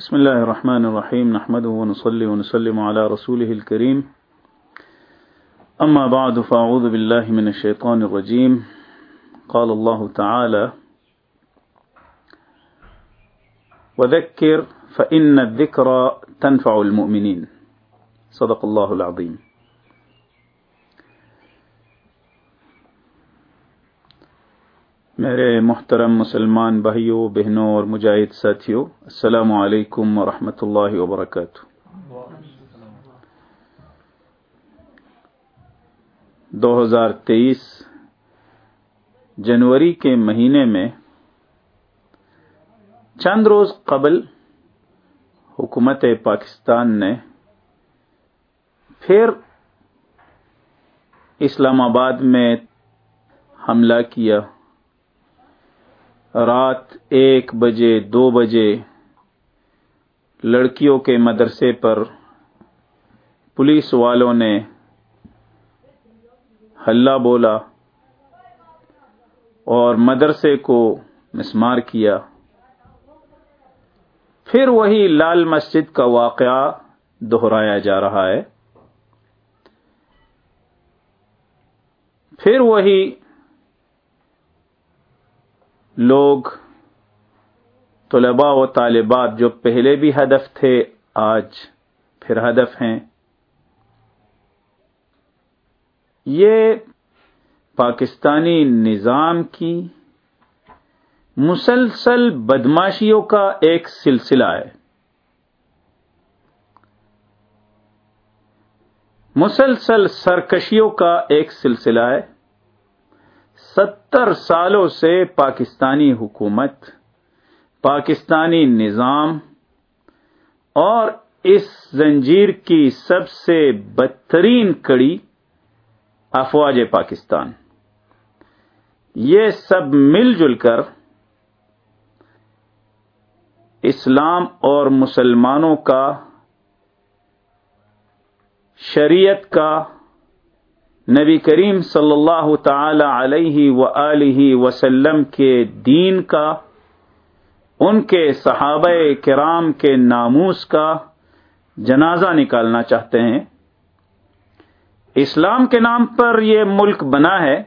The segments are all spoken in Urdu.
بسم اللہ الرحمن الرحیم نحمد ونصلي ونسلم على رسوله الكريم اما بعد، فاعوذ بالله من الشيطان الرجيم قال الله تعالى وذكر فإن الذكرى تنفع المؤمنين صدق الله العظيم میرے محترم مسلمان بھائیوں بہنوں اور مجاہد ساتھیوں السلام علیکم ورحمۃ اللہ وبرکاتہ۔ دو ہزار تیئیس جنوری کے مہینے میں چند روز قبل حکومت پاکستان نے پھر اسلام آباد میں حملہ کیا۔ رات ایک بجے، دو بجے، لڑکیوں کے مدرسے پر پولیس والوں نے ہلہ بولا اور مدرسے کو مسمار کیا۔ پھر وہی لال مسجد کا واقعہ دہرایا جا رہا ہے۔ پھر وہی لوگ، طلباء و طالبات جو پہلے بھی ہدف تھے، آج پھر ہدف ہیں۔ یہ پاکستانی نظام کی مسلسل بدماشیوں کا ایک سلسلہ ہے۔ مسلسل سرکشیوں کا ایک سلسلہ ہے۔ ستر سالوں سے پاکستانی حکومت، پاکستانی نظام اور اس زنجیر کی سب سے بدترین کڑی افواج پاکستان۔ یہ سب مل جل کر اسلام اور مسلمانوں کا، شریعت کا نبی کریم صلی اللہ تعالی علیہ و وسلم کے دین کا، ان کے صحابہ کرام کے ناموس کا جنازہ نکالنا چاہتے ہیں۔ اسلام کے نام پر یہ ملک بنا ہے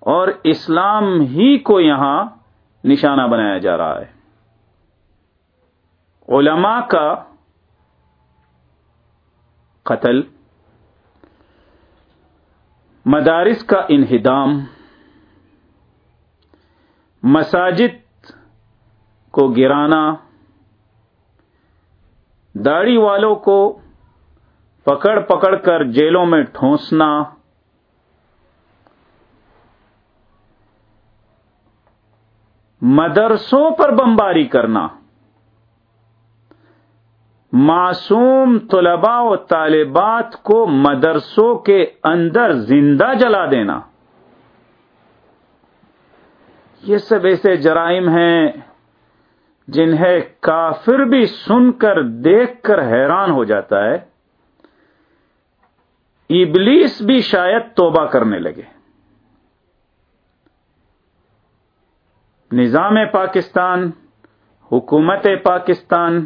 اور اسلام ہی کو یہاں نشانہ بنایا جا رہا ہے۔ علماء کا قتل مدارس کا انہدام، مساجد کو گرانا، داڑھی والوں کو پکڑ پکڑ کر جیلوں میں ٹھونسنا، مدرسوں پر بمباری کرنا۔ معصوم طلباء و طالبات کو مدرسوں کے اندر زندہ جلا دینا۔ یہ سب ایسے جرائم ہیں جنہیں کافر بھی سن کر دیکھ کر حیران ہو جاتا ہے۔ ابلیس بھی شاید توبہ کرنے لگے۔ نظام پاکستان، حکومت پاکستان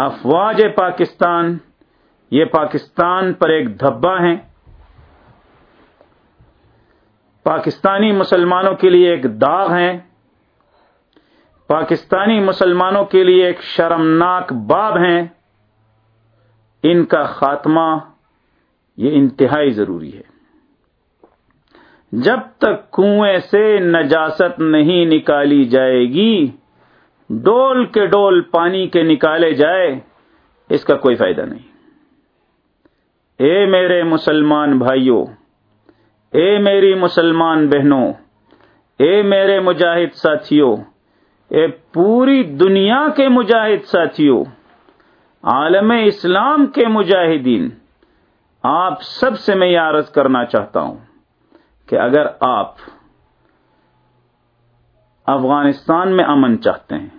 افواج پاکستان، یہ پاکستان پر ایک دھبا ہیں۔ پاکستانی مسلمانوں کے لیے ایک داغ ہیں۔ پاکستانی مسلمانوں کے لیے ایک شرمناک باب ہیں۔ ان کا خاتمہ، یہ انتہائی ضروری ہے۔ جب تک کنویں سے نجاست نہیں نکالی جائے گی ڈول کے ڈول پانی کے نکالے جائے، اس کا کوئی فائدہ نہیں۔ اے میرے مسلمان بھائیوں اے میری مسلمان بہنوں، اے میرے مجاہد ساتھیوں اے پوری دنیا کے مجاہد ساتھیوں عالم اسلام کے مجاہدین، آپ سب سے میں یہ عرض کرنا چاہتا ہوں کہ اگر آپ افغانستان میں امن چاہتے ہیں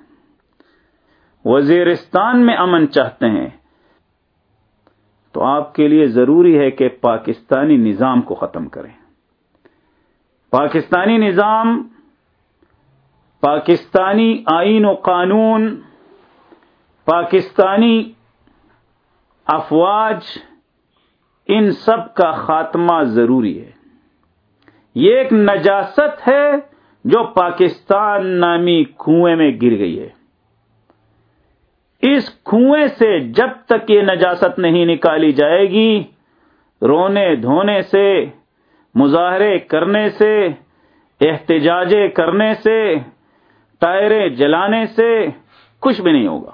وزیرستان میں امن چاہتے ہیں۔ تو آپ کے لیے ضروری ہے کہ پاکستانی نظام کو ختم کریں۔ پاکستانی نظام، پاکستانی آئین و قانون، پاکستانی افواج، ان سب کا خاتمہ ضروری ہے۔ یہ ایک نجاست ہے جو پاکستان نامی کنویں میں گر گئی ہے۔ اس کنویں سے جب تک یہ نجاست نہیں نکالی جائے گی، رونے دھونے سے، مظاہرے کرنے سے احتجاجے کرنے سے، ٹائریں جلانے سے کچھ بھی نہیں ہوگا۔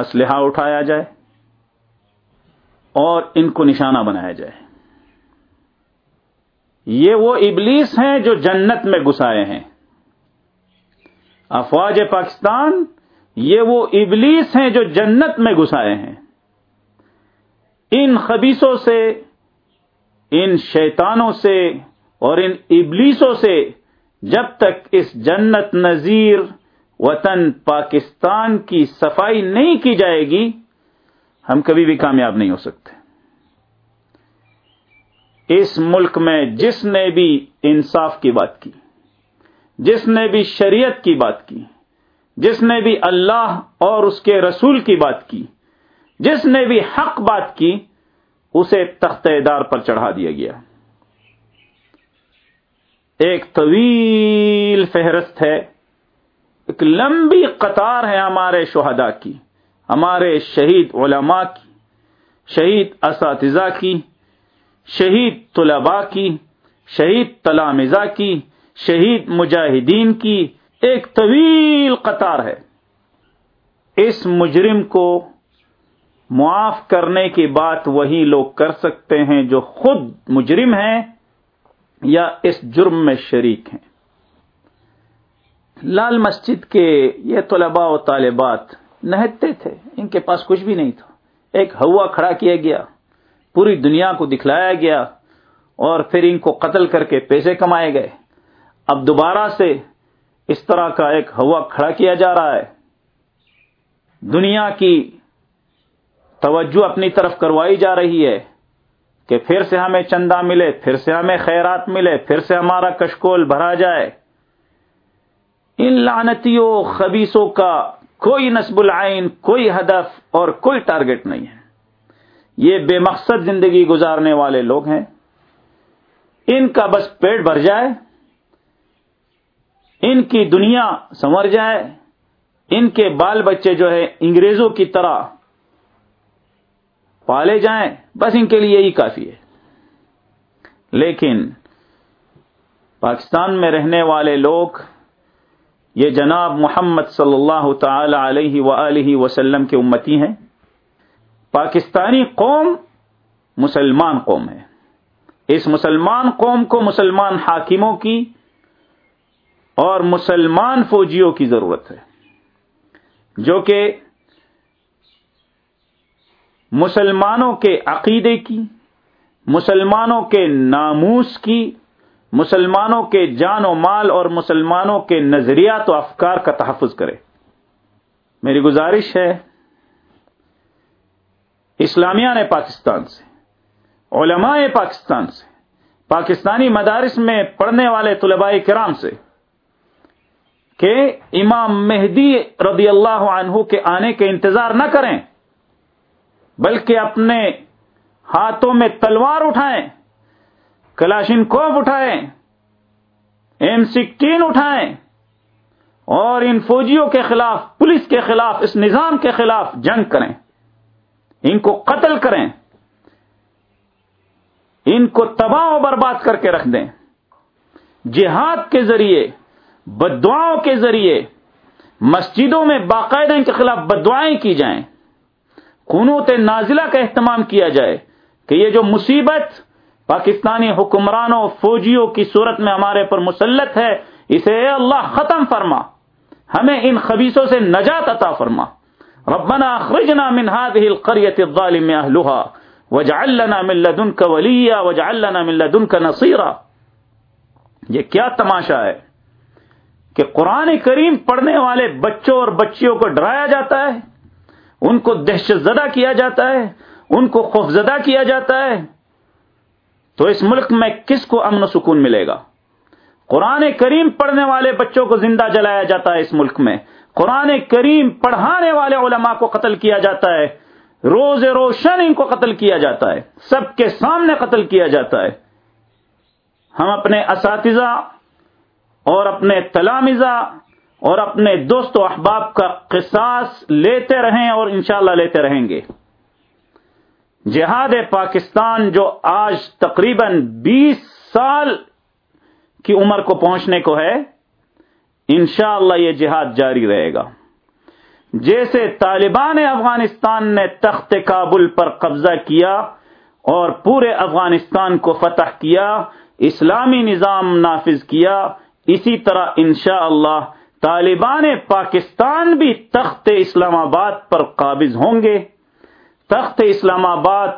اسلحہ اٹھایا جائے اور ان کو نشانہ بنایا جائے۔ یہ وہ ابلیس ہیں جو جنت میں گسائے ہیں۔ افواج پاکستان، یہ وہ ابلیس ہیں جو جنت میں گسائے ہیں۔ ان خبیصوں سے، ان شیطانوں سے اور ان ابلیسوں سے جب تک اس جنت نذیر وطن پاکستان کی صفائی نہیں کی جائے گی، ہم کبھی بھی کامیاب نہیں ہو سکتے۔ اس ملک میں جس نے بھی انصاف کی بات کی۔ جس نے بھی شریعت کی بات کی، جس نے بھی اللہ اور اس کے رسول کی بات کی، جس نے بھی حق بات کی، اسے تخت دار پر چڑھا دیا گیا۔ ایک طویل فہرست ہے، ایک لمبی قطار ہے ہمارے شہداء کی، ہمارے شہید علماء کی، شہید اساتذہ کی، شہید طلباء کی، شہید تلامزہ کی شہید مجاہدین کی ایک طویل قطار ہے۔ اس مجرم کو معاف کرنے کی بات وہی لوگ کر سکتے ہیں جو خود مجرم ہیں یا اس جرم میں شریک ہیں۔ لال مسجد کے یہ طلباء و طالبات نہتے تھے۔ ان کے پاس کچھ بھی نہیں تھا۔ ایک ہوا کھڑا کیا گیا۔ پوری دنیا کو دکھلایا گیا اور پھر ان کو قتل کر کے پیسے کمائے گئے۔ اب دوبارہ سے اس طرح کا ایک ہوا کھڑا کیا جا رہا ہے۔ دنیا کی توجہ اپنی طرف کروائی جا رہی ہے کہ پھر سے ہمیں چندہ ملے، پھر سے ہمیں خیرات ملے، پھر سے ہمارا کشکول بھرا جائے۔ ان لانتیوں خبیصوں کا کوئی نصب العین، کوئی ہدف اور کوئی ٹارگٹ نہیں ہے۔ یہ بے مقصد زندگی گزارنے والے لوگ ہیں۔ ان کا بس پیٹ بھر جائے۔ ان کی دنیا سنور جائے، ان کے بال بچے جو ہے انگریزوں کی طرح پالے جائیں، بس ان کے لیے یہی کافی ہے۔ لیکن پاکستان میں رہنے والے لوگ، یہ جناب محمد صلی اللہ تعالی علیہ و وسلم کے امتی ہیں۔ پاکستانی قوم مسلمان قوم ہے۔ اس مسلمان قوم کو مسلمان حاکموں کی اور مسلمان فوجیوں کی ضرورت ہے۔ جو کہ مسلمانوں کے عقیدے کی، مسلمانوں کے ناموس کی، مسلمانوں کے جان و مال اور مسلمانوں کے نظریات و افکار کا تحفظ کرے۔ میری گزارش ہے، اسلامیہ نے پاکستان سے، علماء پاکستان سے، پاکستانی مدارس میں پڑھنے والے طلباء کرام سے کہ امام مہدی رضی اللہ عنہ کے آنے کے انتظار نہ کریں، بلکہ اپنے ہاتھوں میں تلوار اٹھائیں، کلاشن کوف اٹھائیں، ایم سکسٹین اٹھائیں، اور ان فوجیوں کے خلاف، پولیس کے خلاف، اس نظام کے خلاف جنگ کریں، ان کو قتل کریں، ان کو تباہ و برباد کر کے رکھ دیں۔ جہاد کے ذریعے بدعاؤں کے ذریعے مسجدوں میں باقاعدہ ان کے خلاف بدعائیں کی جائیں، قنوت نازلہ کا اہتمام کیا جائے کہ یہ جو مصیبت پاکستانی حکمرانوں فوجیوں کی صورت میں ہمارے پر مسلط ہے، اسے اے اللہ ختم فرما، ہمیں ان خبیصوں سے نجات عطا فرما۔ ربنا اخرجنا من هذه القرية الظالم اهلها واجعل لنا من لدنك وليا، واجعل لنا من لدنك نصيرا۔ یہ کیا تماشا ہے؟ کہ قرآن کریم پڑھنے والے بچوں اور بچیوں کو ڈرایا جاتا ہے، ان کو دہشت زدہ کیا جاتا ہے، ان کو خوف زدہ کیا جاتا ہے۔ تو اس ملک میں کس کو امن و سکون ملے گا؟ قرآن کریم پڑھنے والے بچوں کو زندہ جلایا جاتا ہے اس ملک میں۔ قرآن کریم پڑھانے والے علماء کو قتل کیا جاتا ہے۔ روز روشن ان کو قتل کیا جاتا ہے۔ سب کے سامنے قتل کیا جاتا ہے۔ ہم اپنے اساتذہ اور اپنے تلامزہ اور اپنے دوست و احباب کا قصاص لیتے رہیں اور انشاءاللہ لیتے رہیں گے۔ جہاد پاکستان جو آج تقریباً بیس سال کی عمر کو پہنچنے کو ہے، انشاءاللہ یہ جہاد جاری رہے گا۔ جیسے طالبان افغانستان نے تخت کابل پر قبضہ کیا اور پورے افغانستان کو فتح کیا، اسلامی نظام نافذ کیا اسی طرح انشاءاللہ اللہ طالبان پاکستان بھی تخت اسلام آباد پر قابض ہوں گے۔ تخت اسلام آباد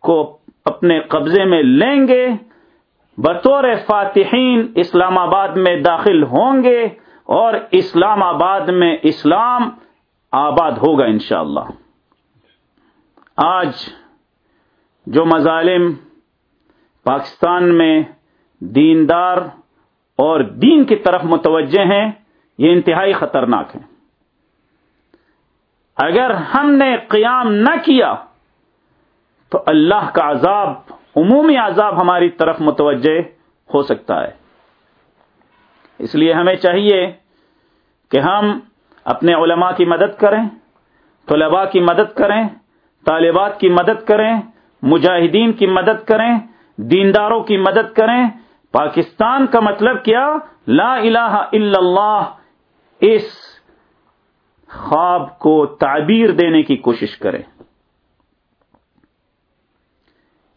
کو اپنے قبضے میں لیں گے۔ بطور فاتحین اسلام آباد میں داخل ہوں گے اور اسلام آباد میں اسلام آباد ہوگا انشاءاللہ۔ آج جو مظالم پاکستان میں دیندار اور دین کی طرف متوجہ ہیں، یہ انتہائی خطرناک ہے اگر ہم نے قیام نہ کیا، تو اللہ کا عذاب، عمومی عذاب ہماری طرف متوجہ ہو سکتا ہے۔ اس لیے ہمیں چاہیے کہ ہم اپنے علماء کی مدد کریں، طلباء کی مدد کریں، طالبات کی مدد کریں، مجاہدین کی مدد کریں، دینداروں کی مدد کریں پاکستان کا مطلب کیا؟ لا الہ الا اللہ، اس خواب کو تعبیر دینے کی کوشش کریں۔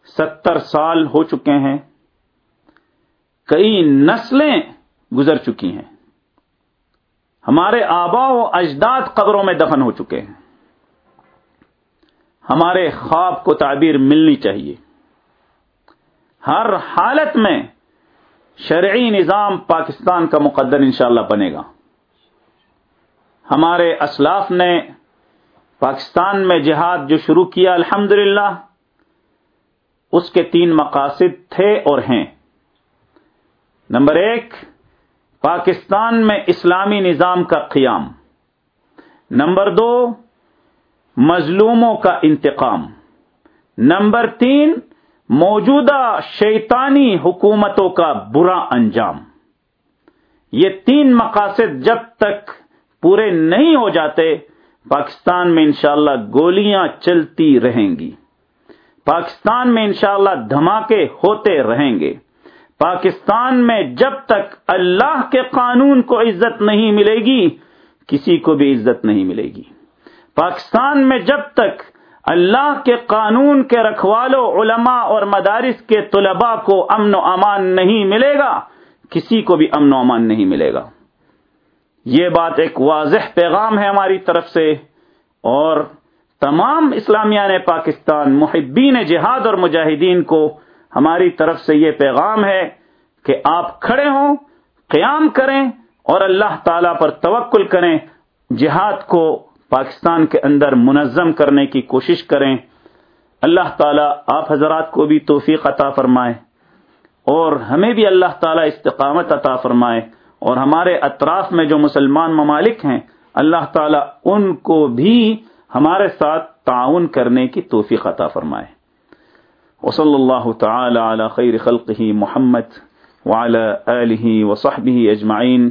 ستر سال ہو چکے ہیں، کئی نسلیں گزر چکی ہیں۔ ہمارے آبا و اجداد قبروں میں دفن ہو چکے ہیں۔ ہمارے خواب کو تعبیر ملنی چاہیے۔ ہر حالت میں شرعی نظام پاکستان کا مقدر انشاءاللہ بنے گا۔ ہمارے اسلاف نے پاکستان میں جہاد جو شروع کیا، الحمدللہ، اس کے تین مقاصد تھے اور ہیں۔ نمبر ایک، پاکستان میں اسلامی نظام کا قیام۔ نمبر دو، مظلوموں کا انتقام۔ نمبر تین موجودہ شیطانی حکومتوں کا برا انجام۔ یہ تین مقاصد جب تک پورے نہیں ہو جاتے، پاکستان میں انشاءاللہ گولیاں چلتی رہیں گی۔ پاکستان میں انشاءاللہ دھماکے ہوتے رہیں گے۔ پاکستان میں جب تک اللہ کے قانون کو عزت نہیں ملے گی، کسی کو بھی عزت نہیں ملے گی۔ پاکستان میں جب تک اللہ کے قانون کے رکھوالوں علماء اور مدارس کے طلباء کو امن و امان نہیں ملے گا، کسی کو بھی امن و امان نہیں ملے گا۔ یہ بات ایک واضح پیغام ہے ہماری طرف سے۔ اور تمام اسلامیہ نے پاکستان، محبین جہاد اور مجاہدین کو ہماری طرف سے یہ پیغام ہے کہ آپ کھڑے ہوں، قیام کریں اور اللہ تعالی پر توکل کریں، جہاد کو پاکستان کے اندر منظم کرنے کی کوشش کریں۔ اللہ تعالیٰ آپ حضرات کو بھی توفیق عطا فرمائے اور ہمیں بھی اللہ تعالیٰ استقامت عطا فرمائے اور ہمارے اطراف میں جو مسلمان ممالک ہیں، اللہ تعالیٰ ان کو بھی ہمارے ساتھ تعاون کرنے کی توفیق عطا فرمائے۔ وصلی اللہ تعالی علی خیر خلقه محمد وعلى آله وصحبه اجمعین۔